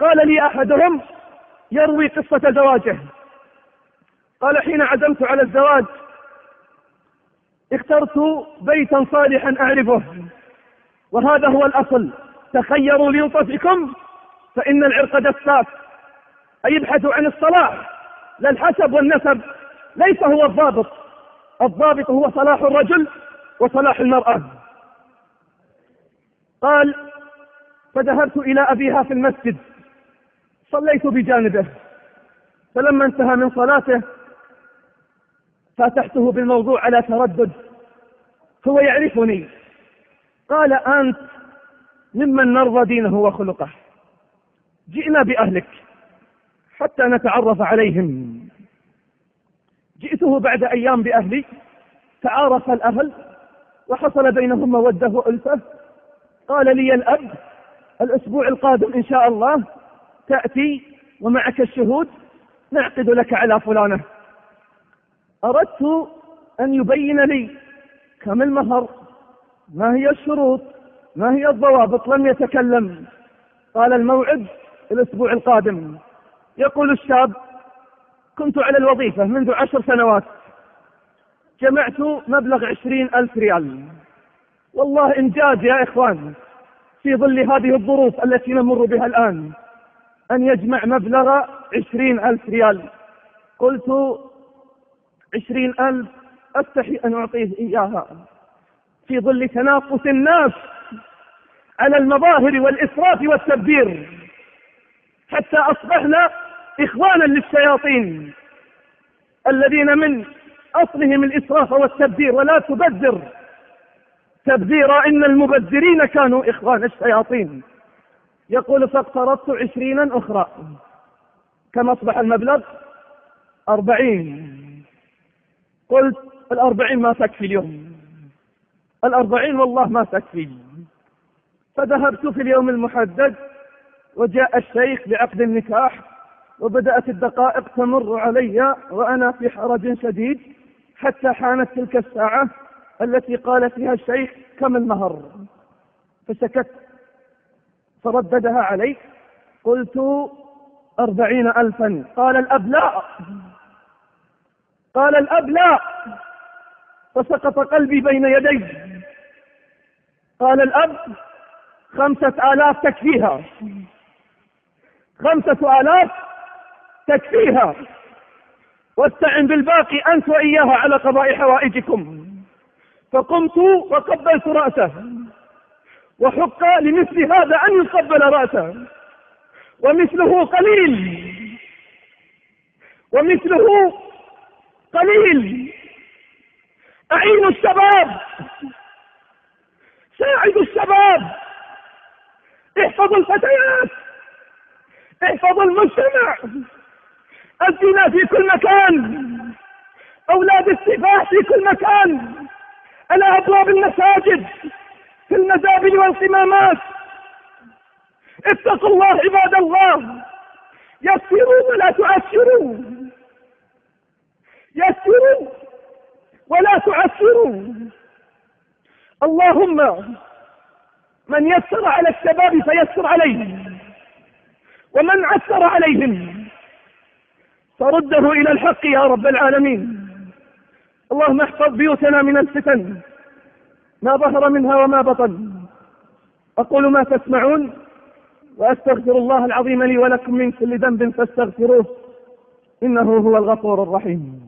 قال لي أحدهم يروي قصة زواجه. قال حين عزمت على الزواج اخترت بيتا صالحا أعرفه وهذا هو الأصل. تخيروا لنطفكم فإن العرق دساس. أي ابحثوا عن الصلاح لا الحسب والنسب ليس هو الضابط. الضابط هو صلاح الرجل وصلاح المرأة. قال فذهبت إلى أبيها في المسجد. صليت بجانبه. فلما انتهى من صلاته فاتحته بالموضوع على تردد. هو يعرفني. قال أنت ممن نرضى دينه وخلقه. جئنا بأهلك حتى نتعرف عليهم. جئته بعد أيام بأهلي تعارف الأهل وحصل بينهم مودة وألفة. قال لي الأب الأسبوع القادم إن شاء الله تأتي ومعك الشهود نعقد لك على فلانة. أردت أن يبين لي كم المهر ما هي الشروط ما هي الضوابط لم يتكلم. قال الموعد الأسبوع القادم. يقول الشاب كنت على الوظيفة منذ عشر سنوات. جمعت مبلغ عشرين ألف ريال. والله إنجاز يا إخوان. في ظل هذه الظروف التي نمر بها الآن أن يجمع مبلغ عشرين ألف ريال. قلت عشرين ألف أستحي أن أعطيه إياها. في ظل تنافس الناس على المظاهر والإسراف والتبذير حتى أصبحنا إخوانا للشياطين الذين من أصلهم الإسراف والتبذير ولا تبذر. تبذيرا إن المبذرين كانوا إخوان الشياطين. يقول فاقترضت عشرينا أخرى. كم أصبح المبلغ؟ أربعين. قلت الأربعين ما تكفي اليوم. الأربعين والله ما تكفي. فذهبت في اليوم المحدد وجاء الشيخ بعقد النكاح وبدأت الدقائق تمر علي وأنا في حرج شديد حتى حانت تلك الساعة التي قال فيها الشيخ كم المهر؟ فسكت. فرددها علي قلت أربعين ألفا. قال الأب لا قال الأب لا فسقط قلبي بين يدي. قال الأب خمسة آلاف تكفيها. خمسة آلاف تكفيها. واستعن بالباقي أنت وإياها على قضاء حوائجكم. فقمت وقبلت رأسه. وحق لمثل هذا أن يقبل رأسه. ومثله قليل. ومثله قليل. أعينوا الشباب. ساعدوا الشباب. احفظوا الفتيات. احفظوا المجتمع. الزنا في كل مكان. أولاد السفاح في كل مكان. على أبواب المساجد في المزابل والقمامات. اتقوا الله عباد الله. يسروا ولا تعسروا. يسروا ولا تعسروا. اللهم من يسر على الشباب فيسر عليهم ومن عسر عليهم فرده إلى الحق يا رب العالمين. اللهم احفظ بيوتنا من الفتن ما ظهر منها وما بطن. أقول ما تسمعون وأستغفر الله العظيم لي ولكم من كل ذنب فاستغفروه إنه هو الغفور الرحيم.